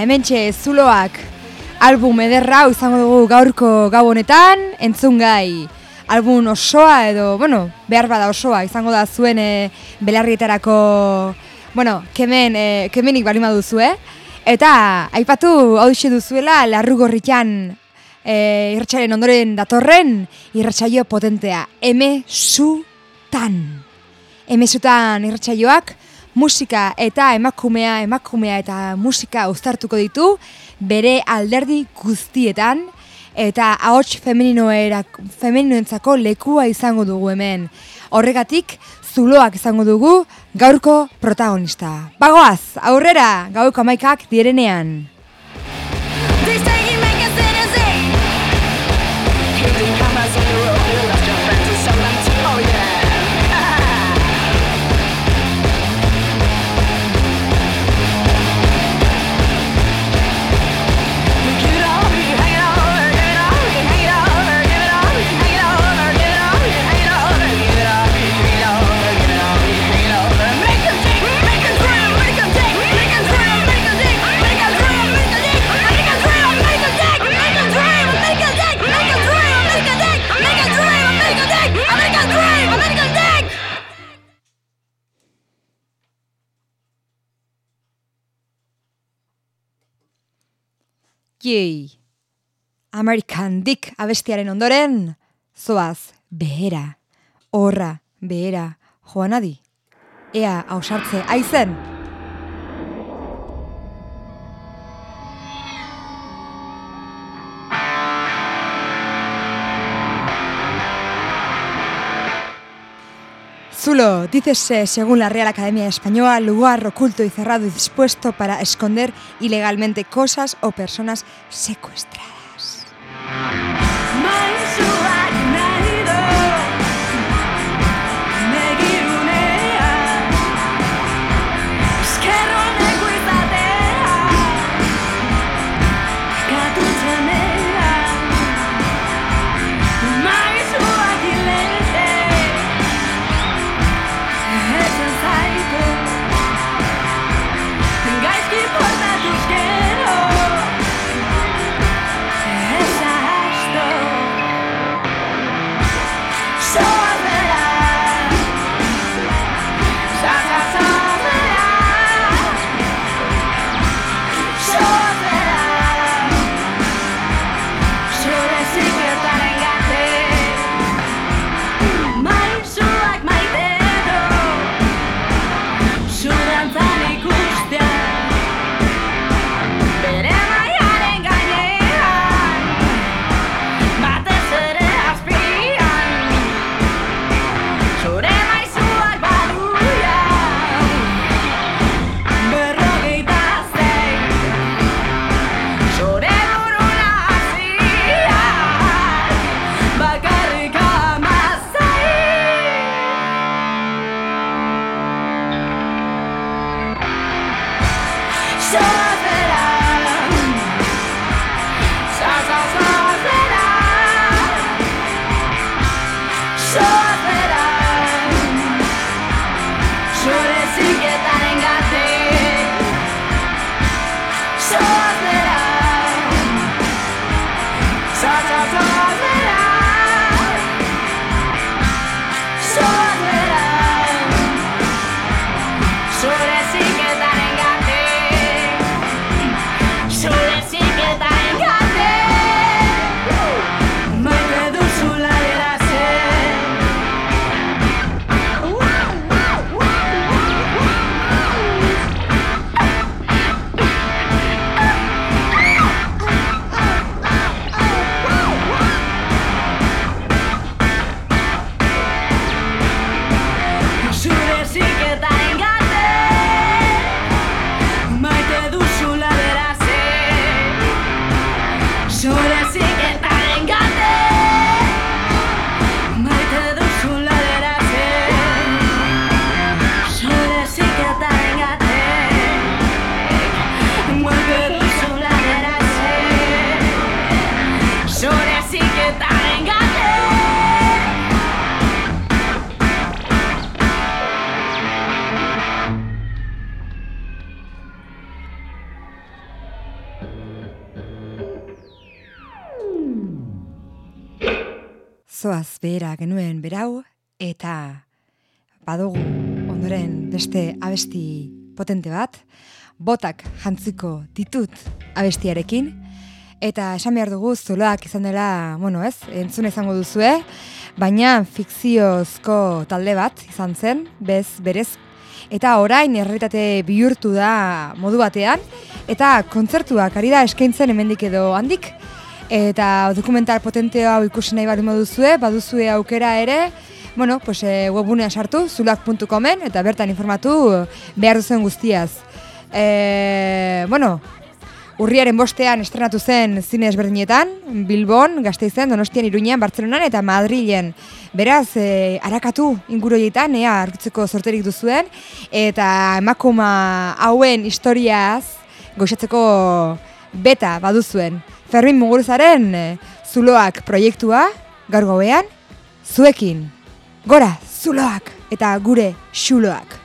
hemen zuloak, album ederra izango dugu gaurko gau honetan, entzun gai, album osoa edo, bueno, behar bada osoa, izango da zuen e, belarrietarako, bueno, kemen, e, kemenik balima duzu, eh? Eta, aipatu, hau duzuela, larru gorritan e, irratxaren ondoren datorren, irratxaio potentea, eme zu tan. Eme tan irratxaioak, musika eta emakumea, emakumea eta musika uztartuko ditu bere alderdi guztietan eta ahots femeninoentzako lekua izango dugu hemen. Horregatik, zuloak izango dugu gaurko protagonista. Bagoaz, aurrera, gauko amaikak direnean. Yei. American Dick abestiaren ondoren, zoaz, behera, horra, behera, joan adi. Ea, hausartze, aizen! Zulo, dícese, según la Real Academia Española, lugar oculto y cerrado y dispuesto para esconder ilegalmente cosas o personas secuestradas. Zoaz behera genuen berau, eta badugu ondoren beste abesti potente bat, botak jantziko ditut abestiarekin, eta esan behar dugu zuloak izan dela, bueno ez, entzun izango duzue, baina fikziozko talde bat izan zen, bez, berez, eta orain errealitate bihurtu da modu batean, eta kontzertuak ari da eskaintzen hemendik edo handik, eta dokumental potente hau ikusi nahi bali moduzue, baduzue aukera ere, bueno, pues, e, webunea sartu, zulak.comen, eta bertan informatu behar duzen guztiaz. E, bueno, urriaren bostean estrenatu zen zine ezberdinetan, Bilbon, Gasteizen, Donostian, Iruñean, Bartzelonan eta Madrilen. Beraz, e, arakatu inguroietan, ea, arkitzeko sorterik duzuen, eta emakuma hauen historiaz goxatzeko beta baduzuen. Fermin Muguruzaren eh, zuloak proiektua, gaur gauean, zuekin. Gora, zuloak eta gure xuloak.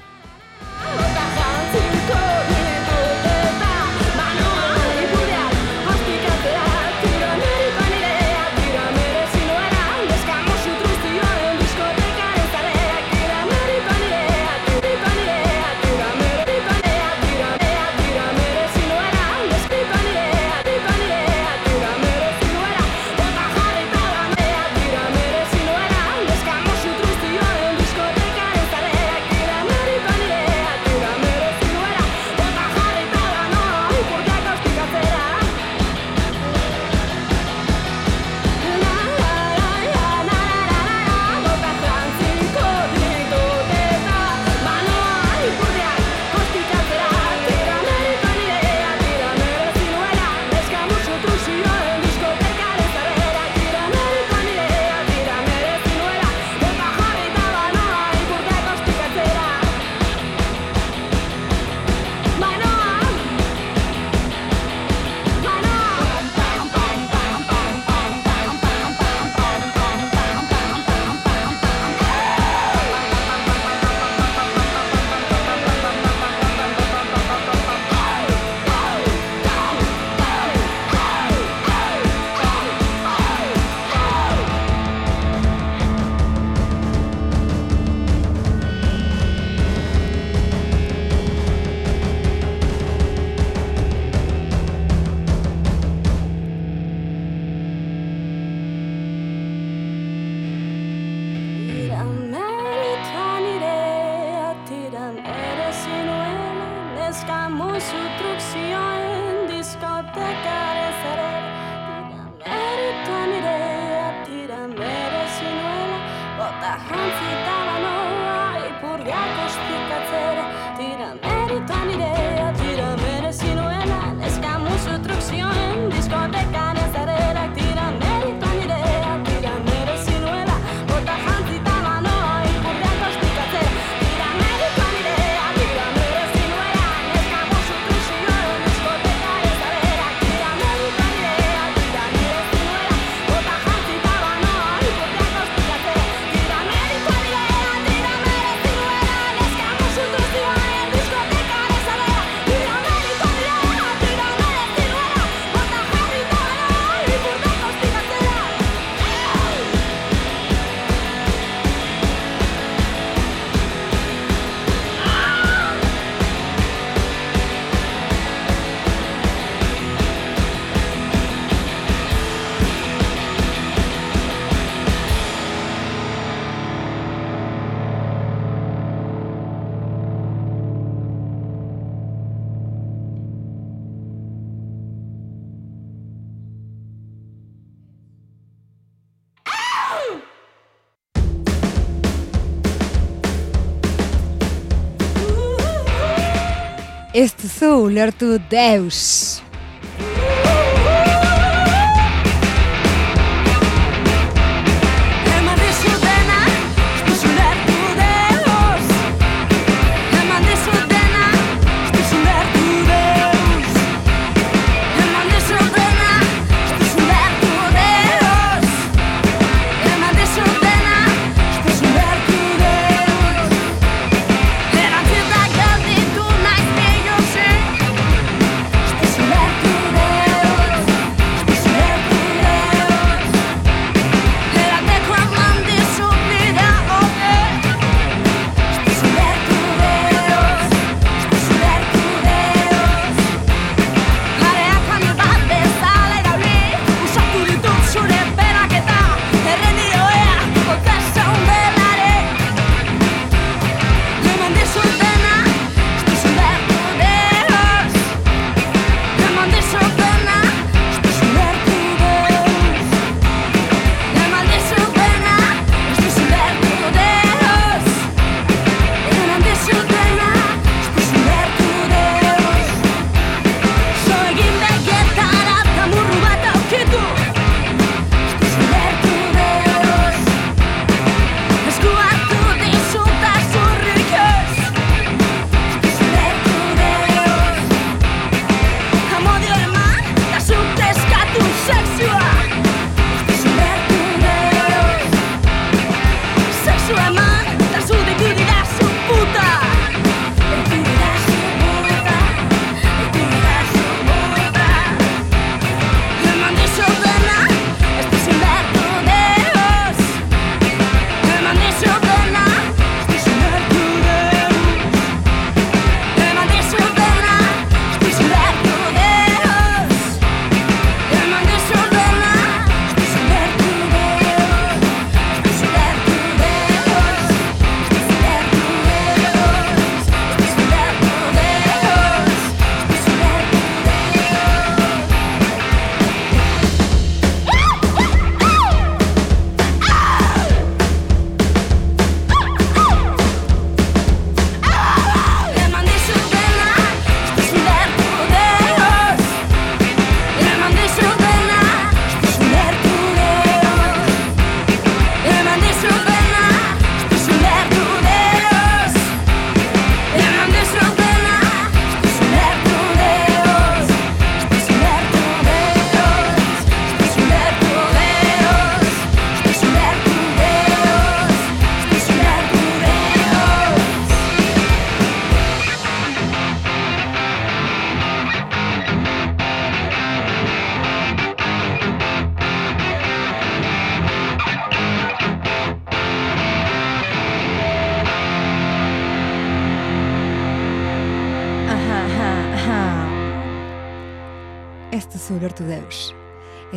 Duzu lertu deus.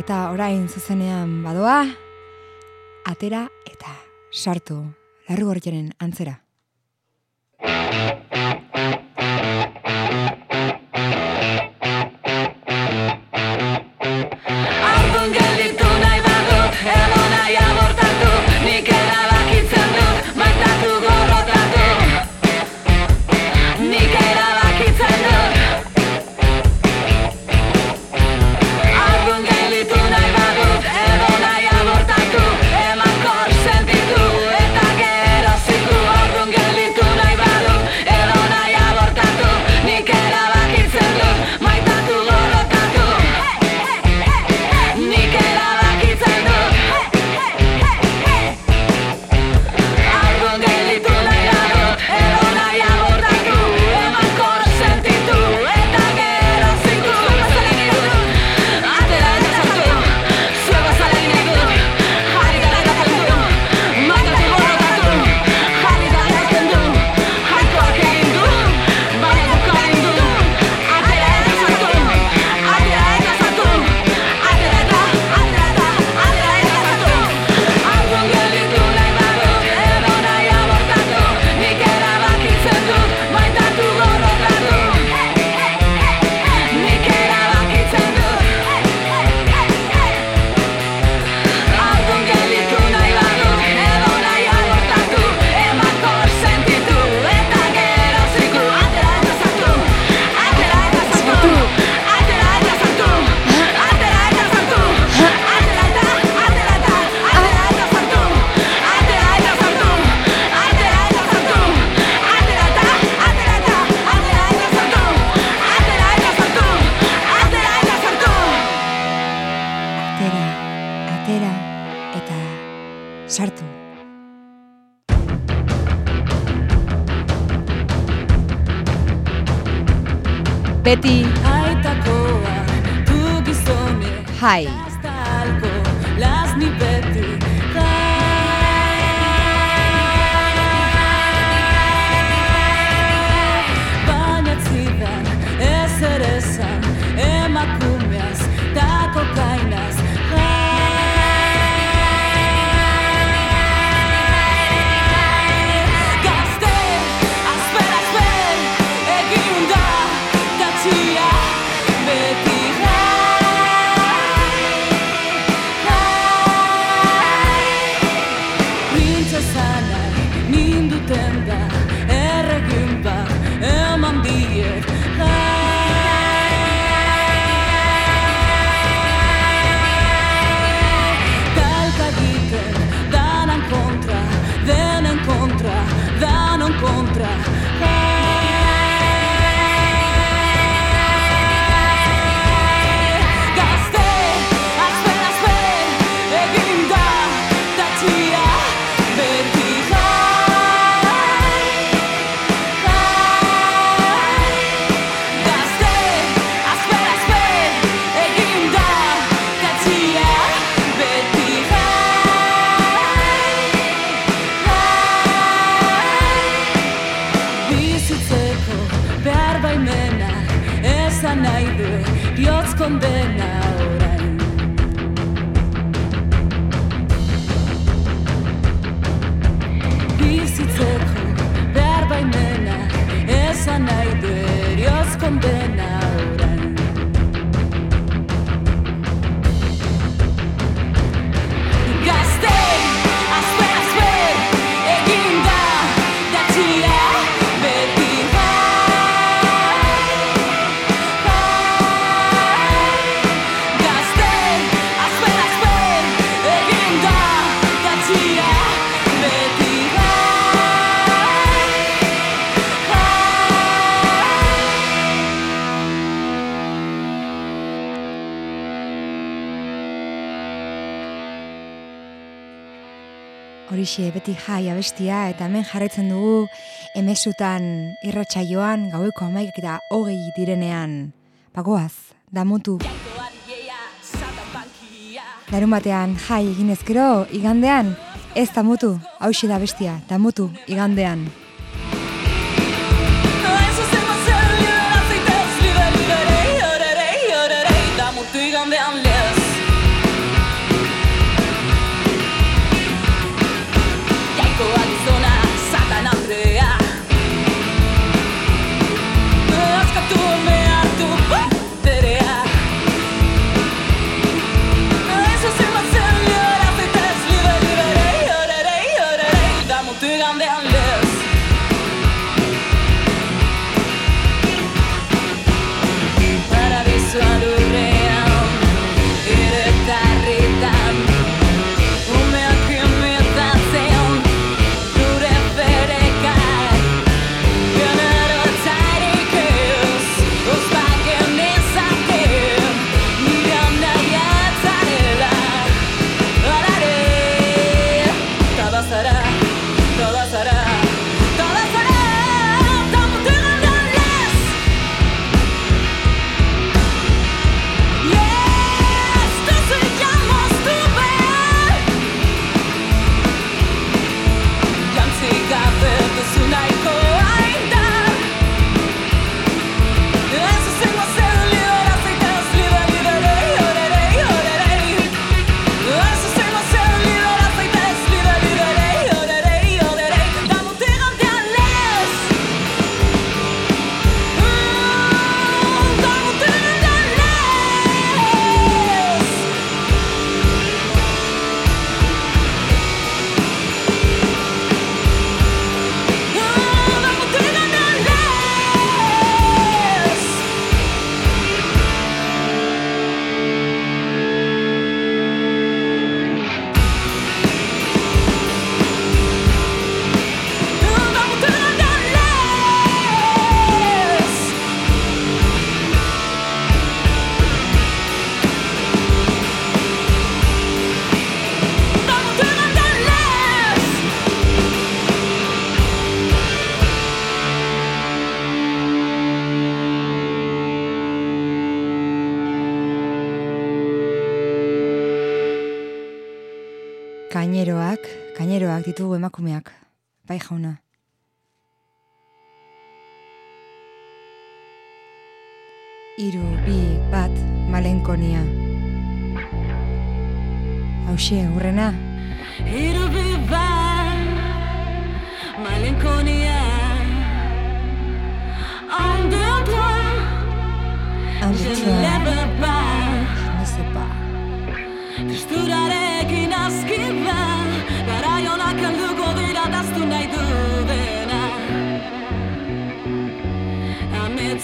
Eta orain zuzenean badoa, atera eta sartu larru antzera. Horixe beti jai abestia eta hemen jarraitzen dugu emesutan irratsaioan gaueko amaik eta hogei direnean. Pagoaz, damutu. Darun batean jai egin ezkero igandean ez damutu, hauxe da bestia, damutu igandean bai jauna. Iru, bi, bat, malenkonia. Hauxe, urrena. Iru, bi, bat, malenkonia. On the toit, je ne lève pas. Je ne sais pas. Tristuraren askiba,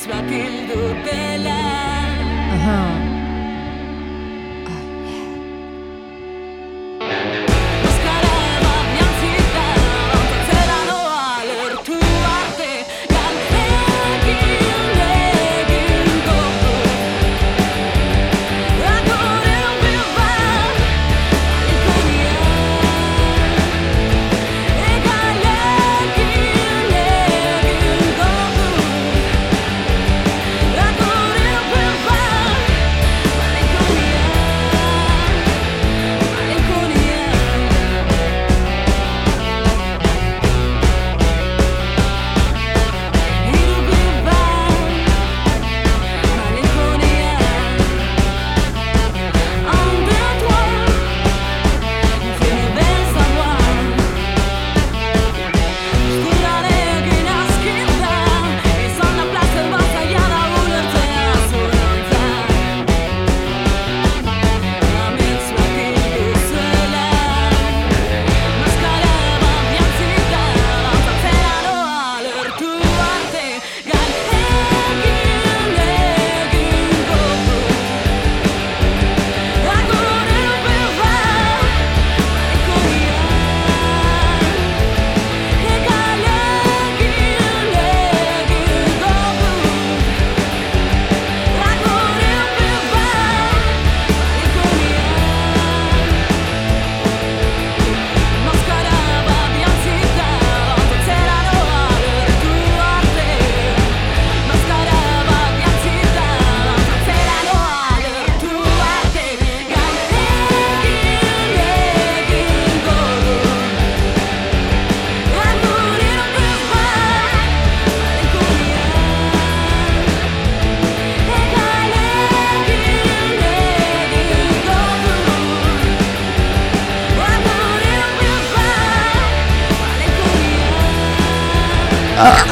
batzuak dela Uh,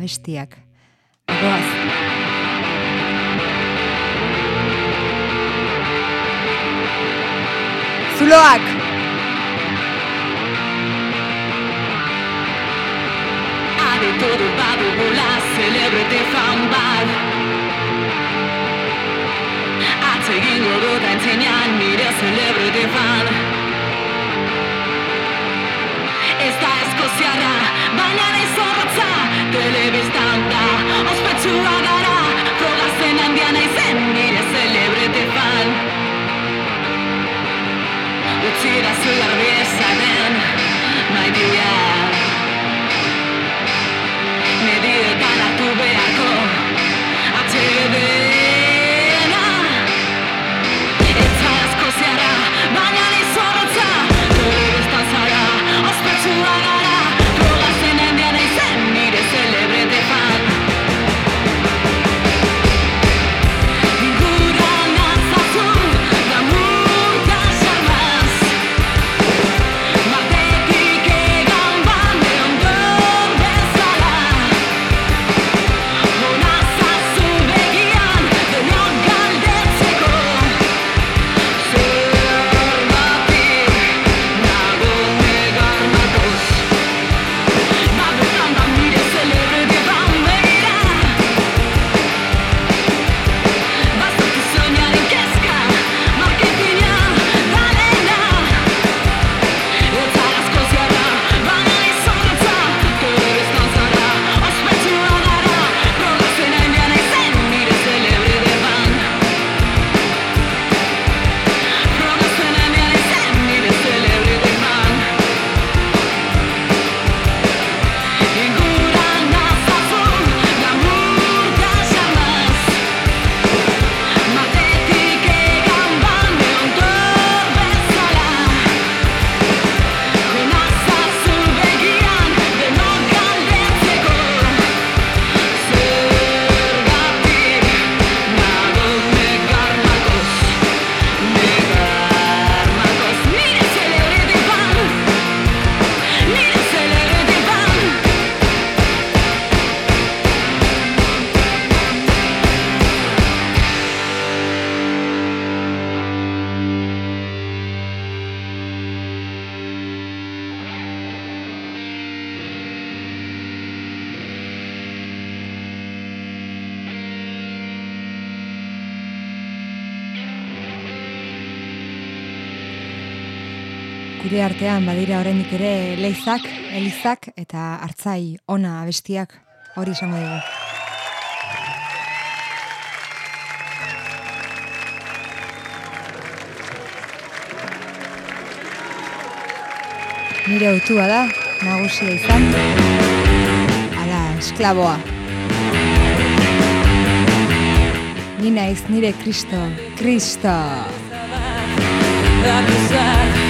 abestiak. Goaz! Zuloak! Ha de todo pago bola, celebre de fan bar. Atzegin odota entzinean, nire celebre de fan. to rise. Zure artean badira oraindik ere leizak, elizak eta hartzai ona abestiak hori izango dugu. Nire autua da, nagusia izan. Ara, esklaboa. Ni naiz nire Kristo, Kristo. Kristo.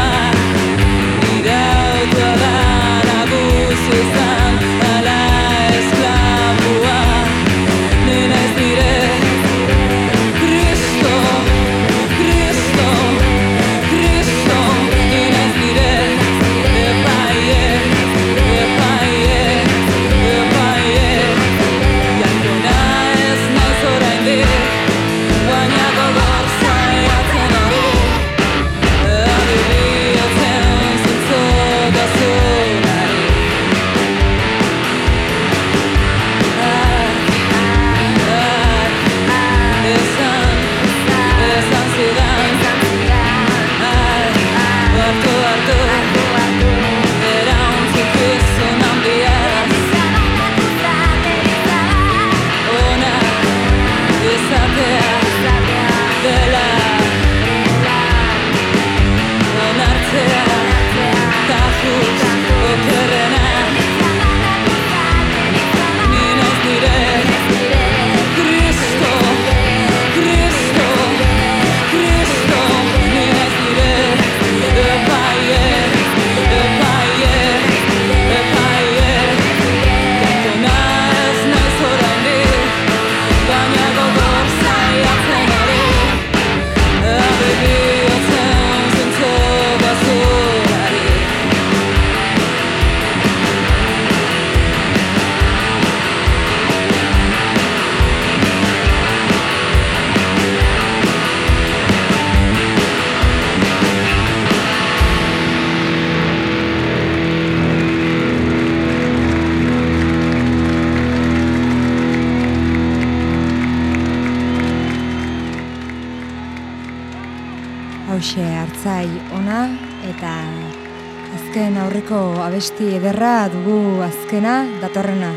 dena datorrena.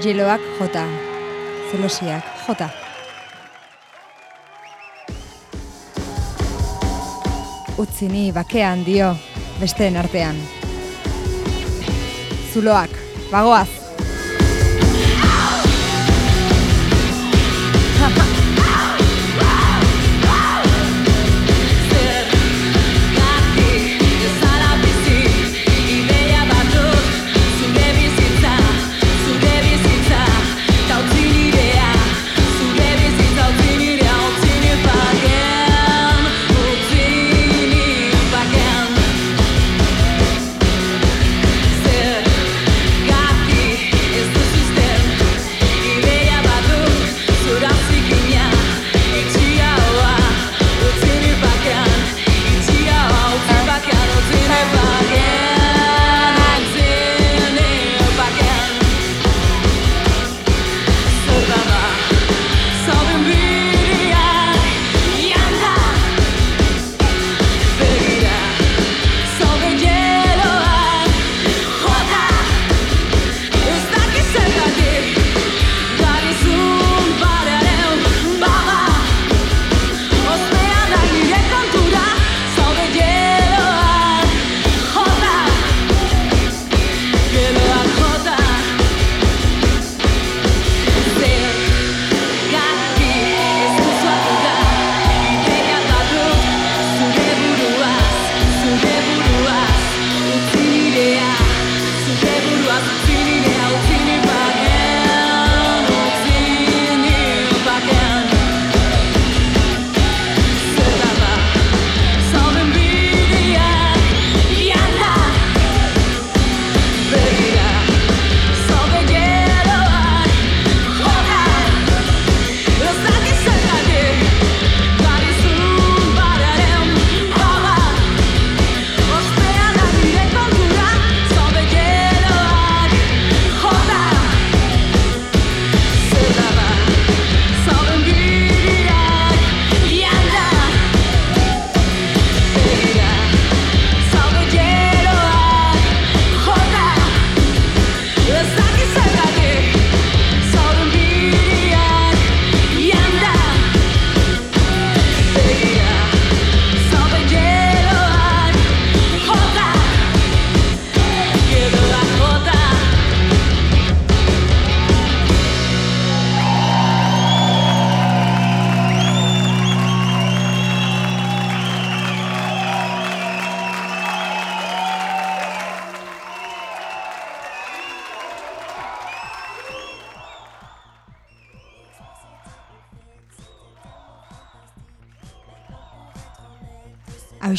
Jeloak jota. Zelosiak jota. Utzini bakean dio, besteen artean. Zuloak, bagoaz!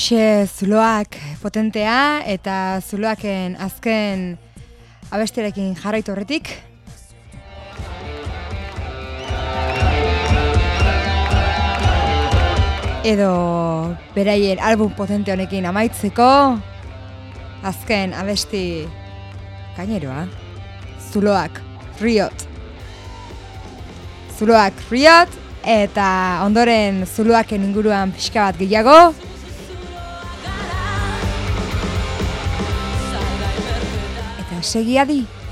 hause zuloak potentea eta zuloaken azken abesterekin jarraitu horretik. Edo beraien album potente honekin amaitzeko azken abesti gaineroa zuloak riot. Zuloak riot eta ondoren zuloaken inguruan pixka bat gehiago. Segi adi.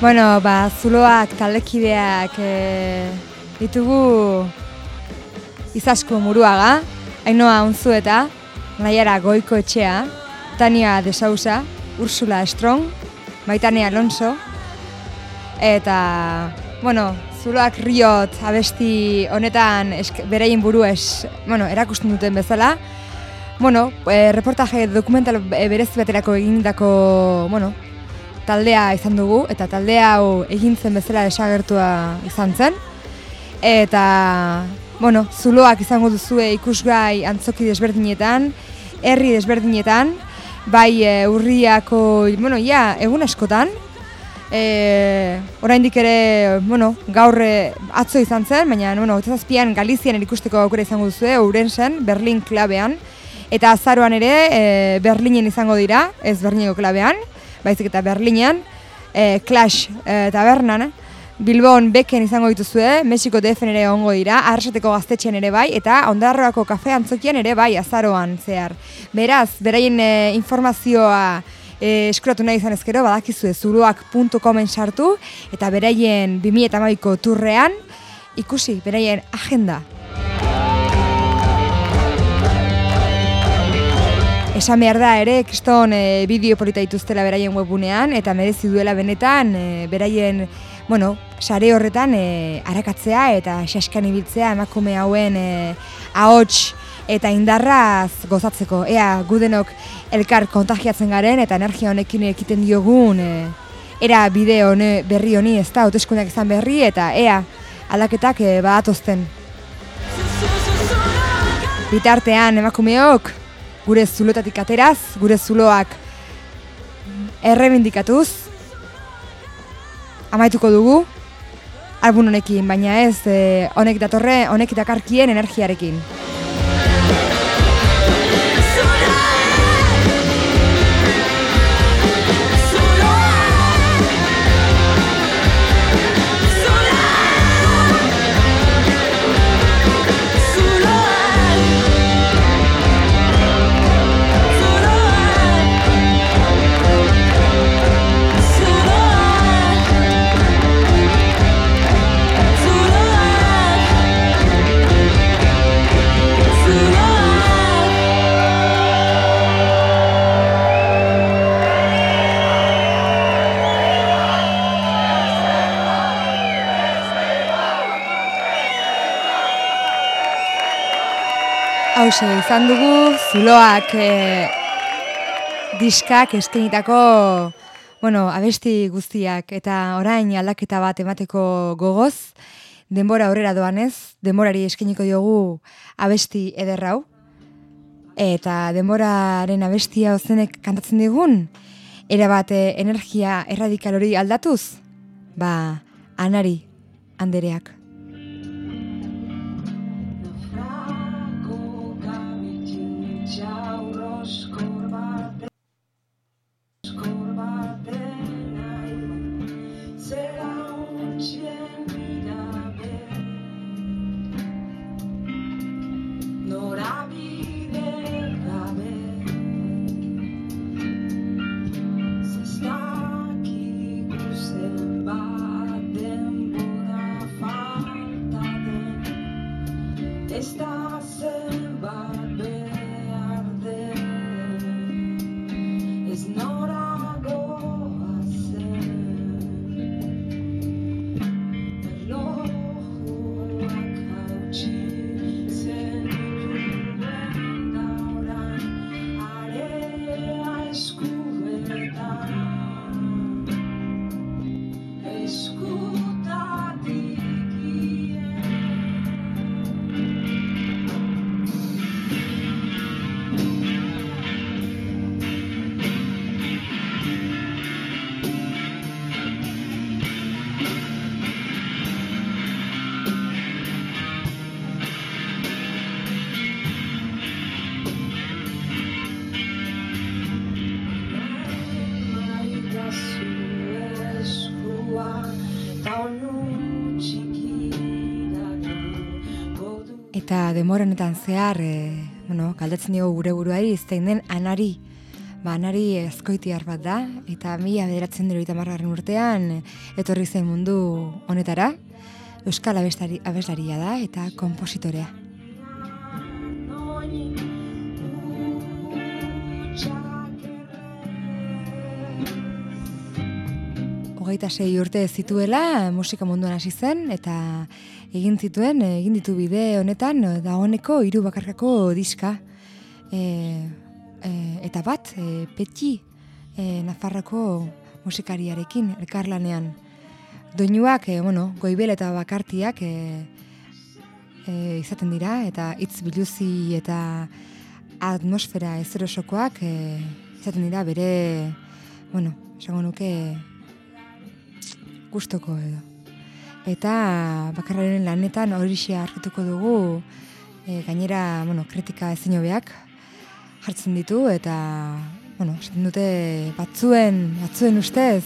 Bueno, ba, zuloak, taldekideak e, ditugu Izasko Muruaga, Ainoa Unzu eta Naiara Goiko Etxea, Tania Desausa, Ursula Strong, Maitane Alonso, eta, bueno, zuloak riot abesti honetan esk, berein buru es, bueno, erakusten duten bezala, bueno, e, reportaje dokumental eh, berezi baterako egindako, bueno, taldea izan dugu, eta taldea hau egin zen bezala desagertua izan zen. Eta, bueno, zuloak izango duzue ikusgai antzoki desberdinetan, herri desberdinetan, bai e, urriako, bueno, ja, egun askotan, e, oraindik ere, bueno, gaur eh, atzo izan zen, baina, bueno, zazpian Galizian ikusteko aukera izango duzue, Ourensen, Berlin klabean, eta azaroan ere e, Berlinen izango dira, ez Berlineko klabean, baizik eta Berlinean, e, Clash e, tabernan, Bilbon beken izango dituzue, Mexiko DF ere ongo dira, Arrasateko gaztetxean ere bai, eta Ondarroako kafe antzokian ere bai, azaroan zehar. Beraz, beraien e, informazioa e, eskuratu nahi izan ezkero, badakizue zuruak.comen sartu, eta beraien 2008ko turrean, ikusi, beraien agenda. Esan behar da ere, kriston e, bideo polita dituztela beraien webunean, eta merezi duela benetan, e, beraien, bueno, sare horretan e, arakatzea eta xaskan ibiltzea emakume hauen e, ahots eta indarraz gozatzeko. Ea, gudenok elkar kontagiatzen garen eta energia honekin ekiten diogun e, era bideo hone, berri honi ez da, hauteskundeak izan berri eta ea, aldaketak e, badatozten. Bitartean emakumeok, gure zulotatik ateraz, gure zuloak errebindikatuz, amaituko dugu, album honekin, baina ez eh, honek datorre, honek dakarkien energiarekin. Hauxe, izan dugu zuloak e, diskak eskenitako bueno, abesti guztiak eta orain aldaketa bat emateko gogoz, denbora aurrera doanez, denborari eskeniko diogu abesti ederrau, eta denboraren abestia ozenek kantatzen digun, erabat eh, energia erradikal hori aldatuz, ba, anari andereak. Demora zehar, e, bueno, galdetzen dugu gure buruari, zein den anari. Ba, anari ezkoitiar bat da, eta mila bederatzen dira eta margarren urtean, etorri zen mundu honetara. Euskal abestari, abeslaria da eta kompositorea. Hogeita sei urte zituela musika munduan hasi zen eta egin zituen, eh, egin ditu bide honetan eh, dagoeneko hiru bakarkako diska. E, e, eta bat, e, Petxi, e, Nafarroko musikariarekin, elkarlanean. Doinuak, e, bueno, goibel eta bakartiak e, e, izaten dira, eta hitz biluzi eta atmosfera ezerosokoak e, izaten dira bere, bueno, esango nuke gustoko edo. Eta bakarraren lanetan horixe argituko dugu, e, gainera, bueno, kritika ezin hobeak jartzen ditu eta, bueno, esaten dute batzuen, batzuen ustez,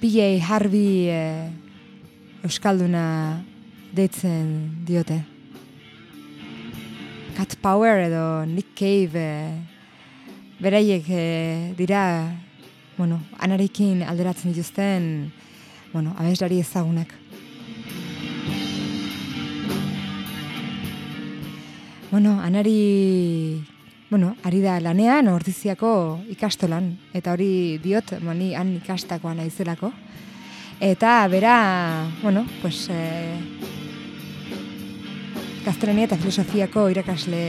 PJ Harvey e, Euskalduna deitzen diote. Cat Power edo Nick Cave e, beraiek e, dira, bueno, anarekin alderatzen dituzten, bueno, abeslari ezagunak. Bueno, anari, bueno, ari da lanean ordiziako ikastolan, eta hori diot, mani han ikastakoa naizelako. Eta bera, bueno, pues, eh, gaztelania eta filosofiako irakasle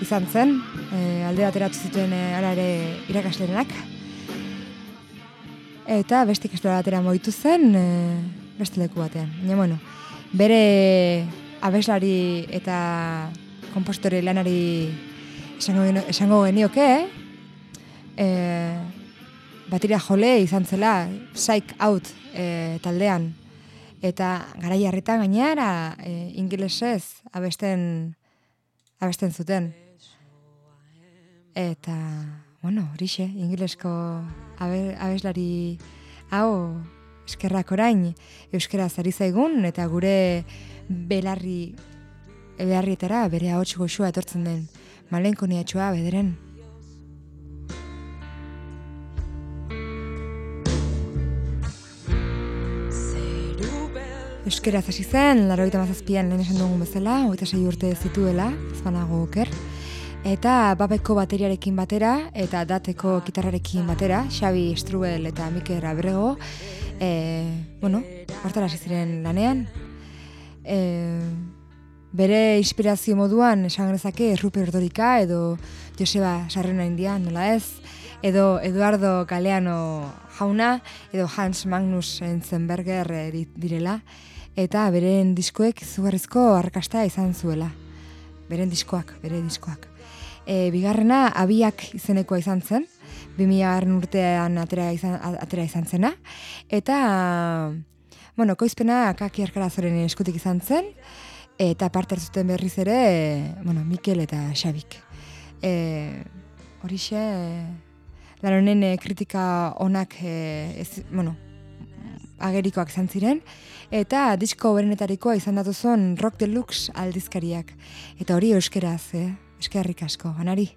izan zen, e, alde bateratu zituen e, ara ere irakaslerenak. Eta beste ikastora batera moitu zen, e, beste leku batean. Baina, bueno, bere abeslari eta kompostore lanari esango, esango genioke, e, batira jole izan zela, Psych Out e, taldean. Eta garai harritan gainera e, ingelesez abesten, abesten zuten. Eta, bueno, horixe, ingelesko abe, abeslari hau eskerrak orain euskera zari zaigun eta gure belarri belarrietara bere ahots goxua etortzen den malenkoniatxoa bederen. Euskera hasi zen, laro mazazpian lehen esan dugun bezala, hogeita sei urte zituela, ez banago oker. Eta babeko bateriarekin batera, eta dateko gitarrarekin batera, Xabi Strubel eta Mikel Abrego, e, bueno, hortara hasi ziren lanean. E, bere inspirazio moduan esan genezake Rupert Ordorika edo Joseba Sarrena India, nola ez, edo Eduardo Galeano jauna, edo Hans Magnus Enzenberger di- direla, eta beren diskoek izugarrizko arrakasta izan zuela. Beren diskoak, bere diskoak. E, bigarrena, abiak izenekoa izan zen, 2000 urtean atera izan, atera izan zena, eta, bueno, koizpena kaki arkarazoren eskutik izan zen, eta parte hartzuten berriz ere, bueno, Mikel eta Xabik. E, horixe, lan honen e, kritika onak, e, ez, bueno, agerikoak izan ziren, eta disko berenetarikoa izan datuzon Rock Deluxe aldizkariak. Eta hori euskeraz, eh? Eskerrik asko, anari.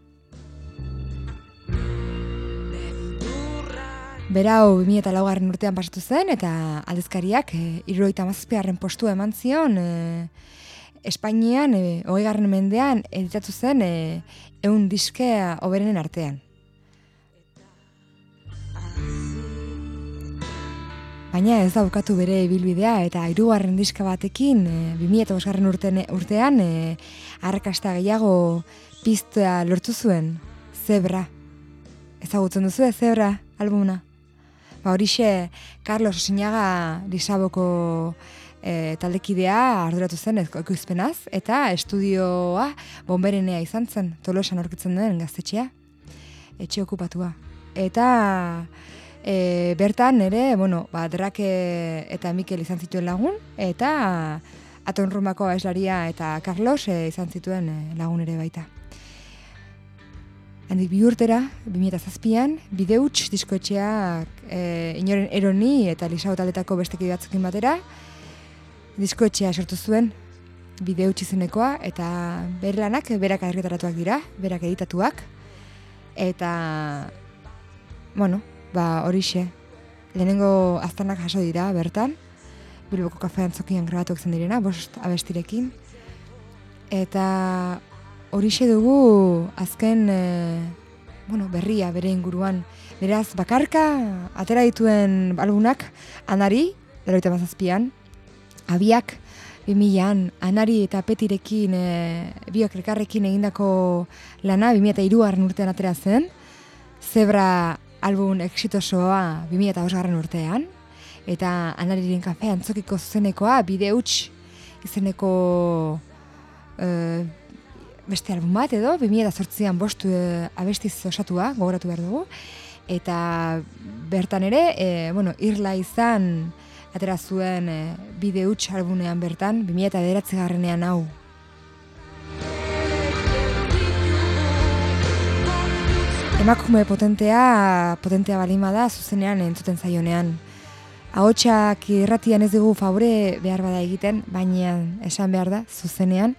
Berau 2000 laugarren urtean pasatu zen, eta aldizkariak e, iruroita mazazpigarren postua eman zion, e, Espainian, e, hogeigarren mendean, editatu zen e, eun diskea oberenen artean. Baina ez daukatu bere ibilbidea eta hirugarren diska batekin e, 2005garren urtean, urtean e, arrakasta gehiago piztea lortu zuen Zebra. Ezagutzen duzu Zebra albumuna? Ba horixe Carlos Osinaga Lisaboko e, taldekidea arduratu zen ekoizpenaz eta estudioa bomberenea izan zen Tolosan aurkitzen den gaztetxea etxe okupatua. Eta e, bertan ere, bueno, ba, Drake eta Mikel izan zituen lagun, eta Atonrumako abeslaria eta Carlos e, izan zituen e, lagun ere baita. Handik bi urtera, 2007an, bideuts diskoetxeak e, inoren eroni eta Lisao taldetako beste kide batzuekin batera, diskoetxea sortu zuen, bideuts izenekoa, eta bere lanak berak argitaratuak dira, berak editatuak, eta, bueno, ba horixe, lehenengo aztanak jaso dira bertan, Bilboko kafean zokian grabatuak zen direna, bost abestirekin, eta horixe dugu azken e, bueno, berria bere inguruan. Beraz, bakarka atera dituen albunak anari, laroita mazazpian, abiak, 2000an, anari eta petirekin, e, biok elkarrekin egindako lana, 2002 garren urtean atera zen, Zebra album exitosoa 2005 garren urtean, eta anariren kafe antzokiko zuzenekoa, bide huts izeneko e, beste album bat edo, 2008an bostu e, abestiz osatua, gogoratu behar dugu, eta bertan ere, e, bueno, irla izan atera zuen e, bide huts albunean bertan, 2009 garrenean hau. Emakume potentea, potentea balima da, zuzenean entzuten zaionean. Ahotsak irratian ez dugu favore behar bada egiten, baina esan behar da, zuzenean,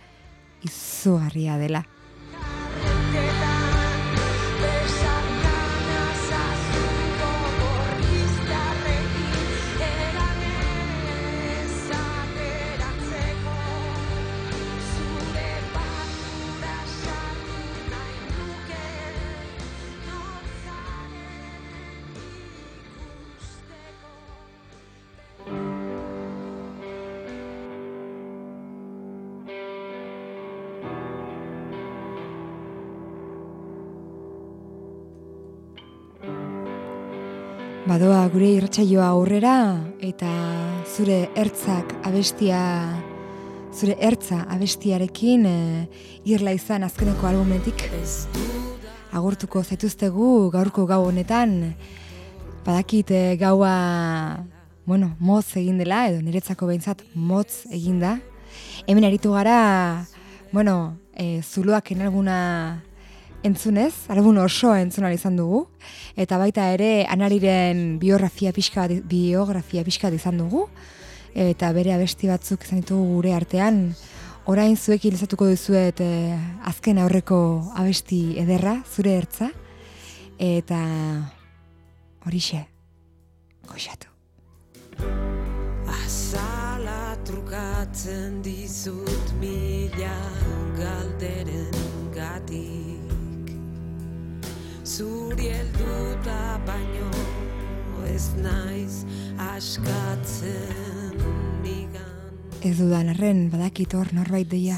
izugarria dela. Badoa gure irratsaioa aurrera eta zure ertzak abestia zure ertza abestiarekin e, irla izan azkeneko albumetik. Agurtuko zaituztegu gaurko gau honetan. Badakit e, gaua bueno, motz egin dela edo niretzako behintzat motz egin da. Hemen aritu gara bueno, e, zuluak enalguna entzunez, album osoa entzun ahal izan dugu, eta baita ere anariren biografia pixka, biografia pixka izan dugu, eta bere abesti batzuk izan ditugu gure artean, orain zuekin lezatuko dizuet eh, azken aurreko abesti ederra, zure ertza, eta horixe, goxatu. Azala trukatzen dizut mila galderen Zuri helduta baino ez naiz askatzen nigan Ez dudan badakit hor norbait deia,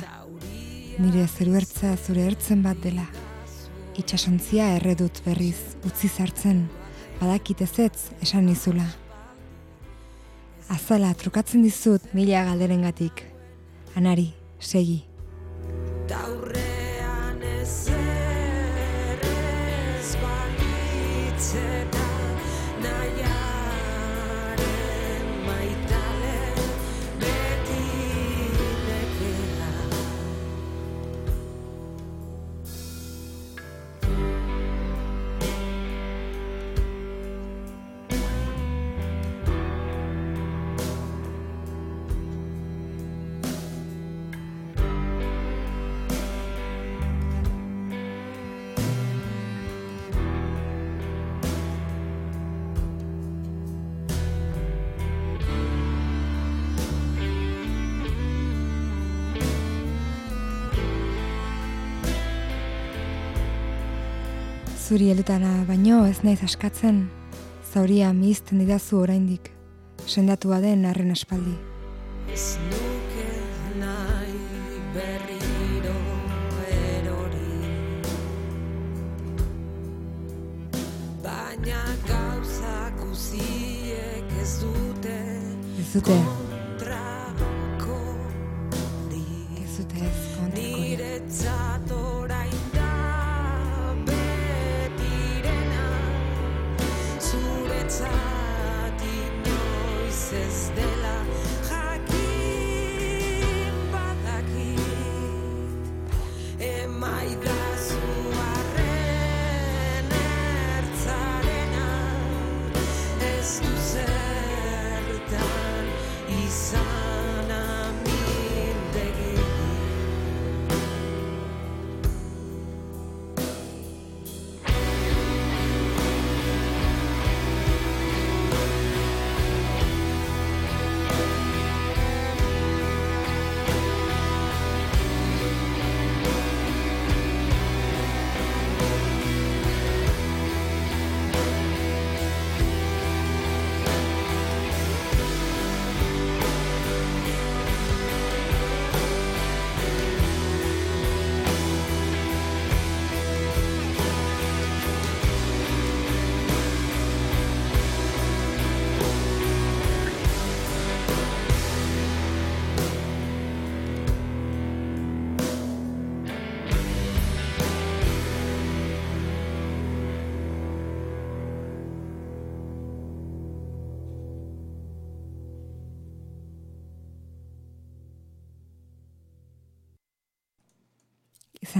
nire zeru ertza zure ertzen bat dela. Itxasontzia erredut berriz utzi zartzen, badakit ezetz esan nizula. Azala trukatzen dizut mila galderengatik. Anari, segi. Taurrean Zuri heldutana baino ez naiz askatzen, zauria mizten didazu oraindik, sendatua den arren aspaldi. Ez nuke nahi berriro erori. Baina gauzak guziek ez dute Ez dute,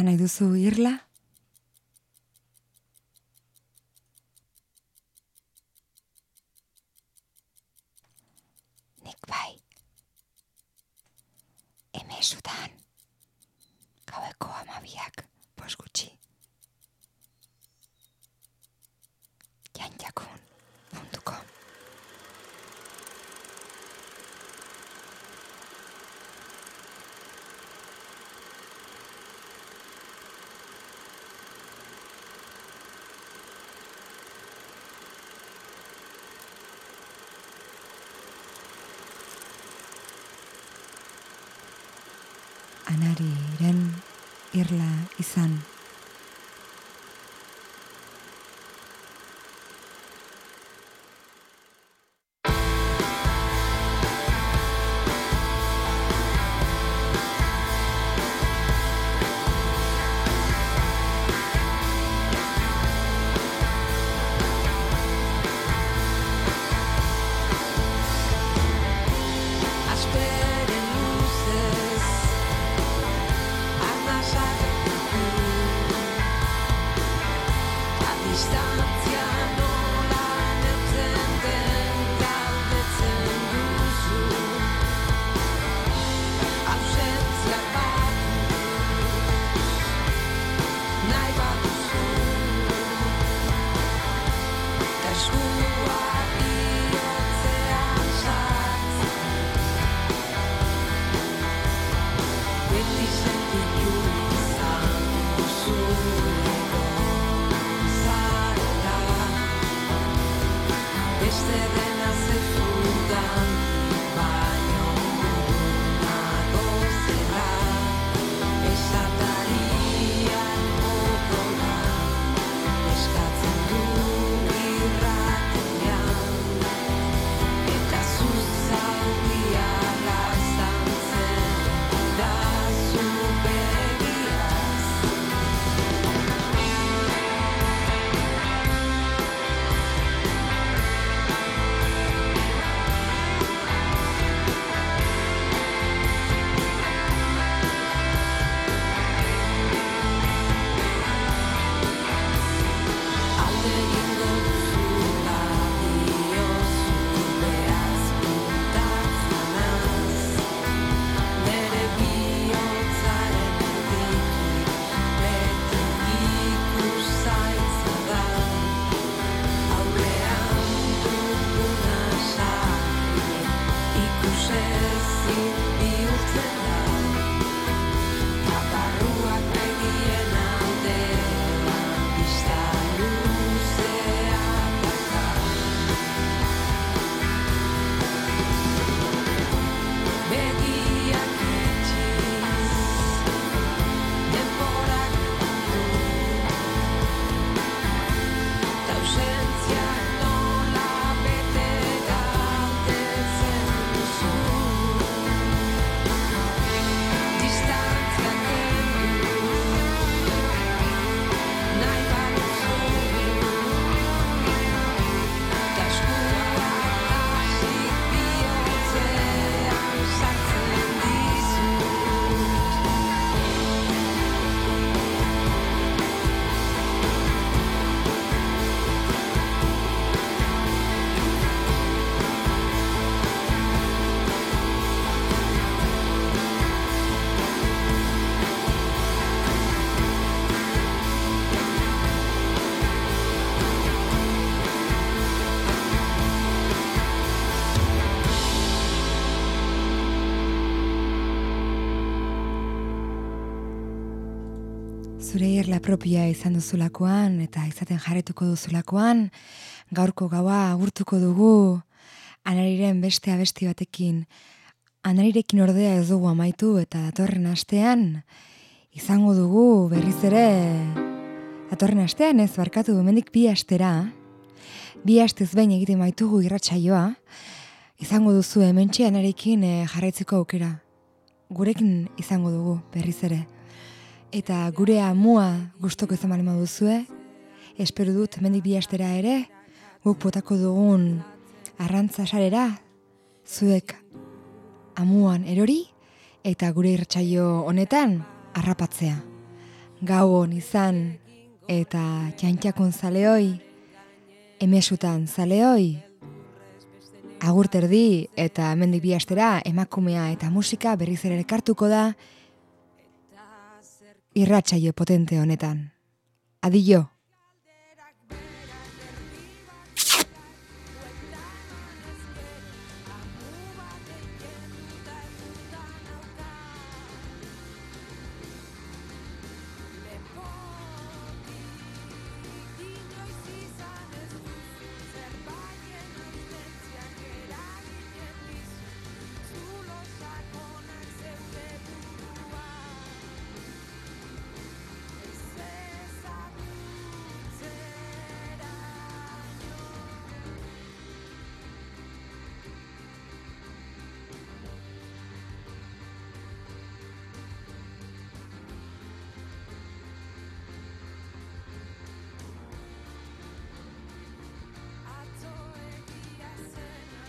nahi duzu irla? Anariren irla izan. Irla propia izan duzulakoan eta izaten jarretuko duzulakoan, gaurko gaua agurtuko dugu anariren beste abesti batekin. Anarirekin ordea ez dugu amaitu eta datorren astean izango dugu berriz ere datorren astean ez barkatu hemendik bi astera. Bi astez behin egiten baitugu irratsaioa. Izango duzu hementxe anarekin eh, jarraitzeko aukera. Gurekin izango dugu berriz ere eta gure amua gustoko izan bali duzue, espero dut hemendik bi astera ere, guk potako dugun arrantza sarera, zuek amuan erori, eta gure irtsaio honetan harrapatzea. gau hon izan, eta txantxakon zaleoi, emesutan zaleoi, agur terdi eta hemendik bi astera emakumea eta musika berriz ere elkartuko da irratsaio potente honetan. Adio.